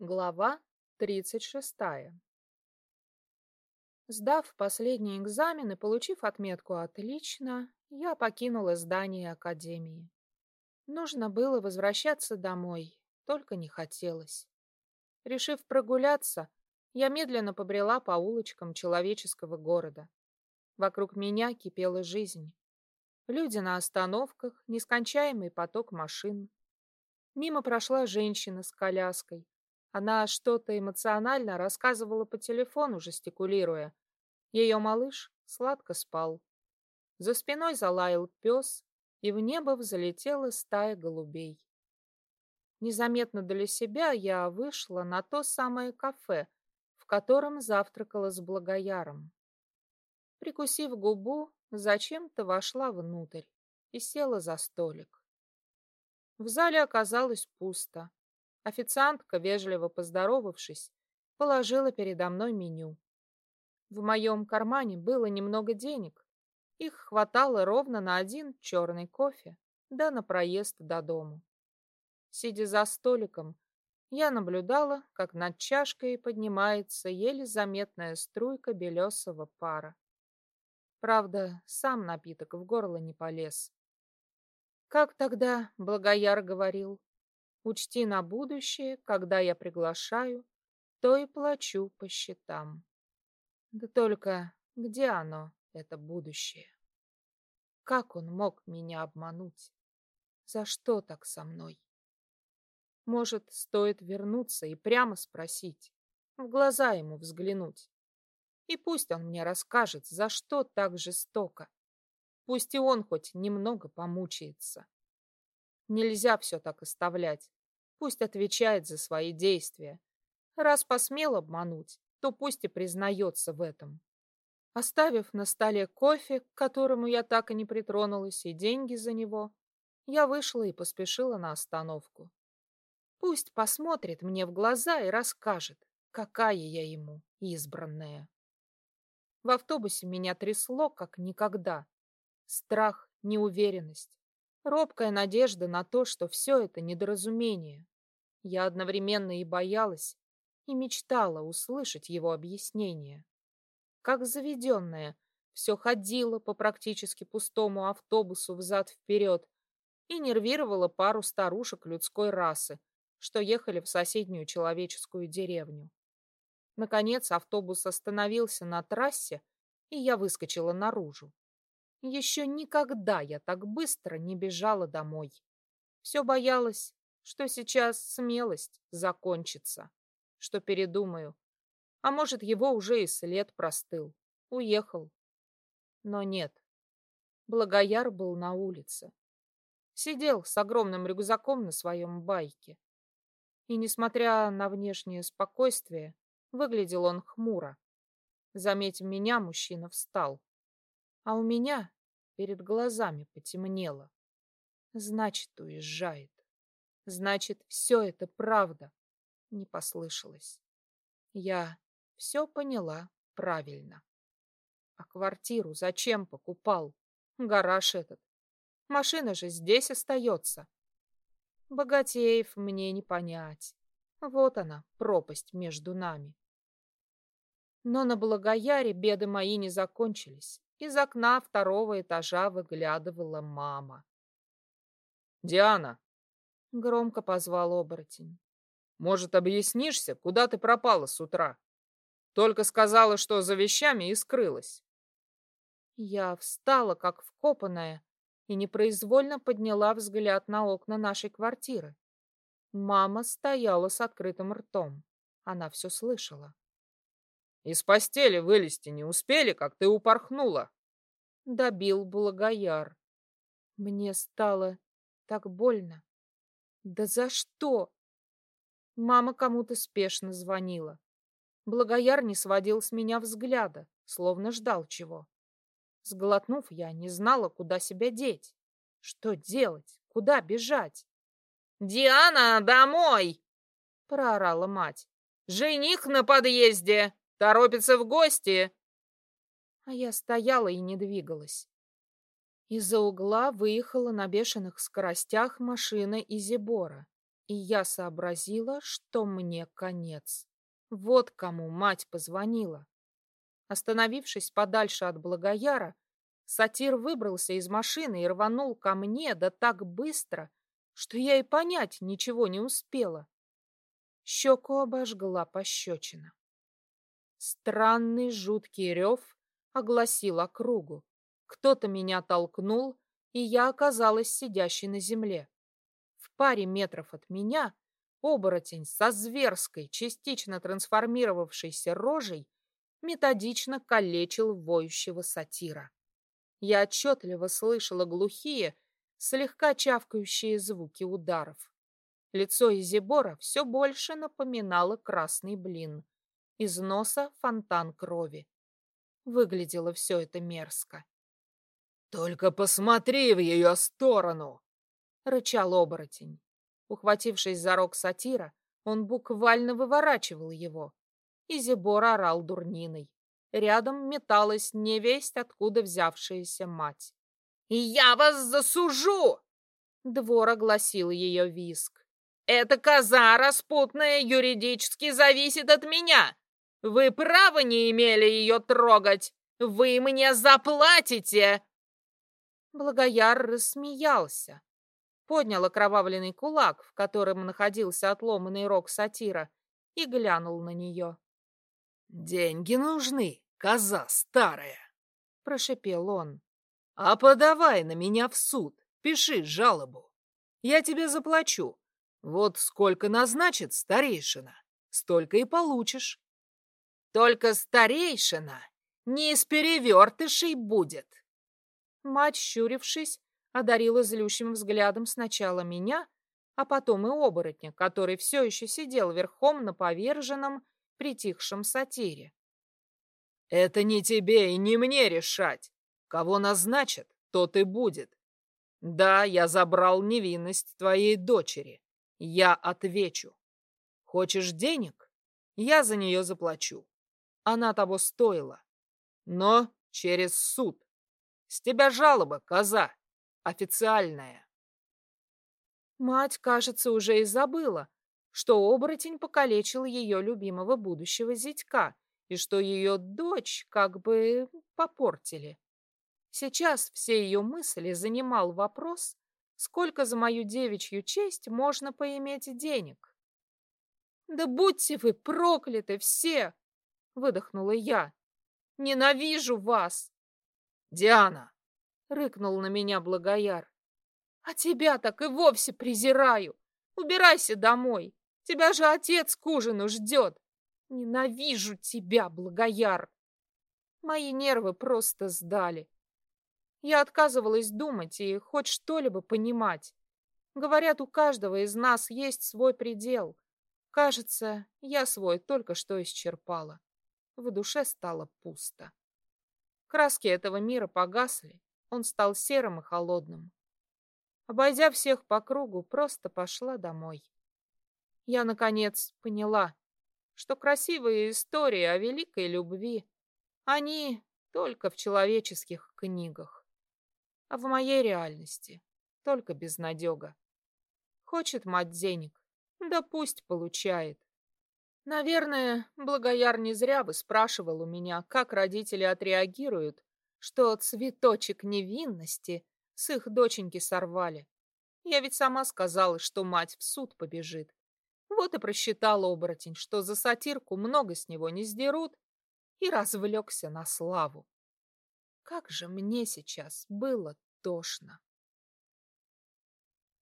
Глава 36. Сдав последний экзамен и получив отметку «Отлично», я покинула здание Академии. Нужно было возвращаться домой, только не хотелось. Решив прогуляться, я медленно побрела по улочкам человеческого города. Вокруг меня кипела жизнь. Люди на остановках, нескончаемый поток машин. Мимо прошла женщина с коляской. Она что-то эмоционально рассказывала по телефону, жестикулируя. Ее малыш сладко спал. За спиной залаял пес, и в небо взлетела стая голубей. Незаметно для себя я вышла на то самое кафе, в котором завтракала с благояром. Прикусив губу, зачем-то вошла внутрь и села за столик. В зале оказалось пусто. Официантка, вежливо поздоровавшись, положила передо мной меню. В моем кармане было немного денег, их хватало ровно на один черный кофе, да на проезд до дому. Сидя за столиком, я наблюдала, как над чашкой поднимается еле заметная струйка белесого пара. Правда, сам напиток в горло не полез. Как тогда Благояр говорил, учти на будущее, когда я приглашаю, то и плачу по счетам. Да только где оно, это будущее. Как он мог меня обмануть? За что так со мной? Может, стоит вернуться и прямо спросить, в глаза ему взглянуть. И пусть он мне расскажет, за что так жестоко. Пусть и он хоть немного помучается. Нельзя все так оставлять. Пусть отвечает за свои действия. Раз посмел обмануть, то пусть и признается в этом. Оставив на столе кофе, к которому я так и не притронулась, и деньги за него, я вышла и поспешила на остановку. Пусть посмотрит мне в глаза и расскажет, какая я ему избранная. В автобусе меня трясло, как никогда. Страх, неуверенность, робкая надежда на то, что все это недоразумение. Я одновременно и боялась, и мечтала услышать его объяснение как заведенная, все ходила по практически пустому автобусу взад-вперед и нервировала пару старушек людской расы, что ехали в соседнюю человеческую деревню. Наконец автобус остановился на трассе, и я выскочила наружу. Еще никогда я так быстро не бежала домой. Все боялась, что сейчас смелость закончится, что передумаю, а может, его уже и след простыл. Уехал. Но нет. Благояр был на улице. Сидел с огромным рюкзаком на своем байке. И, несмотря на внешнее спокойствие, выглядел он хмуро. Заметив меня, мужчина встал. А у меня перед глазами потемнело. Значит, уезжает. Значит, все это правда. Не послышалось. Я все поняла правильно. А квартиру зачем покупал? Гараж этот. Машина же здесь остается. Богатеев мне не понять. Вот она, пропасть между нами. Но на Благояре беды мои не закончились. Из окна второго этажа выглядывала мама. «Диана!» — громко позвал оборотень. «Может, объяснишься, куда ты пропала с утра?» Только сказала, что за вещами и скрылась. Я встала, как вкопанная, и непроизвольно подняла взгляд на окна нашей квартиры. Мама стояла с открытым ртом. Она все слышала. «Из постели вылезти не успели, как ты упорхнула!» Добил благояр. Мне стало так больно. Да за что? Мама кому-то спешно звонила. Благояр не сводил с меня взгляда, словно ждал чего. Сглотнув, я не знала, куда себя деть. Что делать? Куда бежать? «Диана, домой!» — проорала мать. «Жених на подъезде! Торопится в гости!» А я стояла и не двигалась. Из-за угла выехала на бешеных скоростях машина Изибора. И я сообразила, что мне конец. Вот кому мать позвонила. Остановившись подальше от Благояра, сатир выбрался из машины и рванул ко мне да так быстро, что я и понять ничего не успела. Щеку обожгла пощечина. Странный жуткий рев огласил округу. Кто-то меня толкнул, и я оказалась сидящей на земле. В паре метров от меня оборотень со зверской, частично трансформировавшейся рожей методично калечил воющего сатира. Я отчетливо слышала глухие, слегка чавкающие звуки ударов. Лицо Изибора все больше напоминало красный блин. Из носа фонтан крови. Выглядело все это мерзко. «Только посмотри в ее сторону!» — рычал оборотень. Ухватившись за рог сатира, он буквально выворачивал его. Изибор орал дурниной. Рядом металась невесть, откуда взявшаяся мать. «И я вас засужу!» Двор огласил ее виск. «Эта коза распутная юридически зависит от меня. Вы права не имели ее трогать. Вы мне заплатите!» Благояр рассмеялся. Поднял окровавленный кулак, в котором находился отломанный рог сатира, и глянул на нее. «Деньги нужны, коза старая!» — прошепел он. «А подавай на меня в суд, пиши жалобу. Я тебе заплачу. Вот сколько назначит старейшина, столько и получишь». «Только старейшина не из перевертышей будет!» Мать, щурившись, одарила злющим взглядом сначала меня, а потом и оборотня, который все еще сидел верхом на поверженном, притихшем сатире. «Это не тебе и не мне решать. Кого назначат, тот и будет. Да, я забрал невинность твоей дочери. Я отвечу. Хочешь денег? Я за нее заплачу. Она того стоила. Но через суд. С тебя жалоба, коза. Официальная. Мать, кажется, уже и забыла, что оборотень покалечил ее любимого будущего зятька и что ее дочь как бы попортили. Сейчас все ее мысли занимал вопрос, сколько за мою девичью честь можно поиметь денег. «Да будьте вы прокляты все!» — выдохнула я. «Ненавижу вас!» «Диана!» — рыкнул на меня Благояр. «А тебя так и вовсе презираю! Убирайся домой! Тебя же отец к ужину ждет! Ненавижу тебя, Благояр!» Мои нервы просто сдали. Я отказывалась думать и хоть что-либо понимать. Говорят, у каждого из нас есть свой предел. Кажется, я свой только что исчерпала. В душе стало пусто. Краски этого мира погасли, он стал серым и холодным. Обойдя всех по кругу, просто пошла домой. Я, наконец, поняла, что красивые истории о великой любви, они только в человеческих книгах а в моей реальности только безнадега. Хочет мать денег, да пусть получает. Наверное, Благояр не зря бы спрашивал у меня, как родители отреагируют, что цветочек невинности с их доченьки сорвали. Я ведь сама сказала, что мать в суд побежит. Вот и просчитал оборотень, что за сатирку много с него не сдерут, и развлекся на славу. Как же мне сейчас было тошно.